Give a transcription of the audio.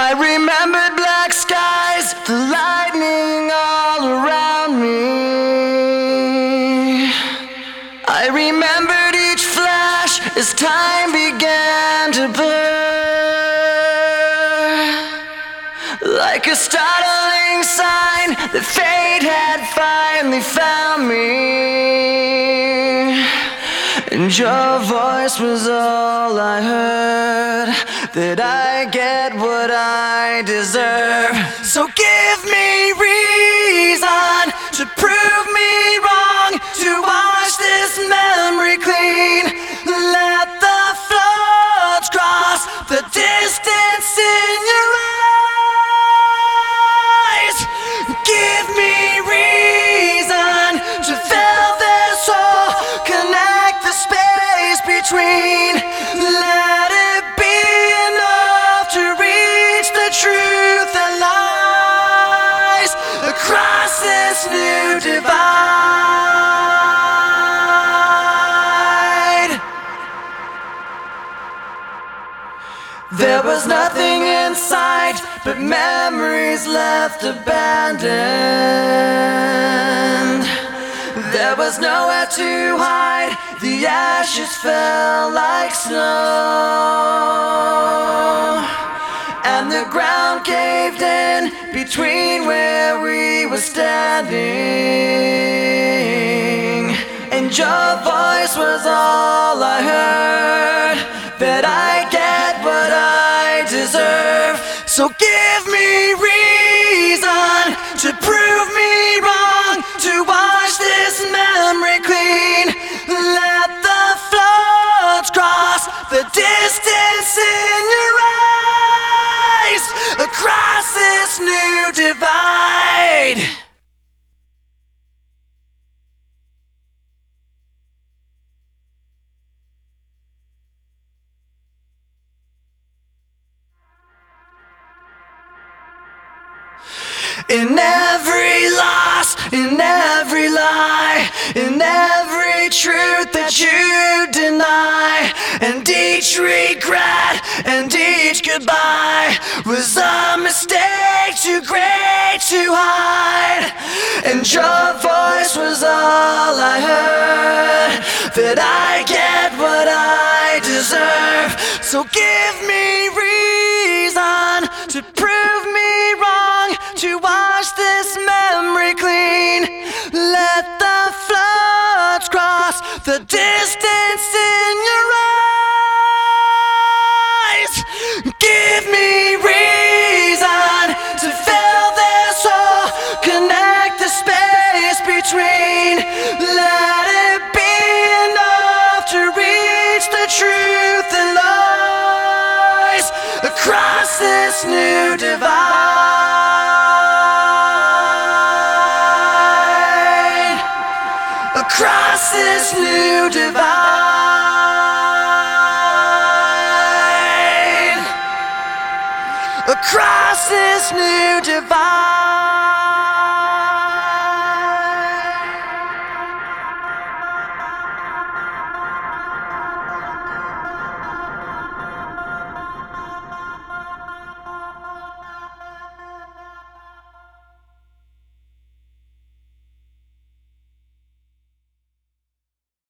I remembered black skies, the lightning all around me. I remembered each flash as time began to blur. Like a startling sign that fate had finally found me. And your voice was all I heard. That I get what I deserve. So give me reason to prove divide. There was nothing in sight but memories left abandoned. There was nowhere to hide, the ashes fell like snow. Ground caved in between where we were standing. And your voice was all I heard. That I get what I deserve. So give me reason to prove me wrong. To wash this memory clean. Let the floods cross the In every loss, in every lie, in every truth that you deny, and each regret and each goodbye was a mistake too great to hide. And your voice was all I heard. That I get what I deserve. So give me wash this memory clean. Let the floods cross the distance in your eyes. Give me reason to fill this hole. Connect the space between. Let it be enough to reach the truth that lies across this new divide. This new divide. Across this new divide.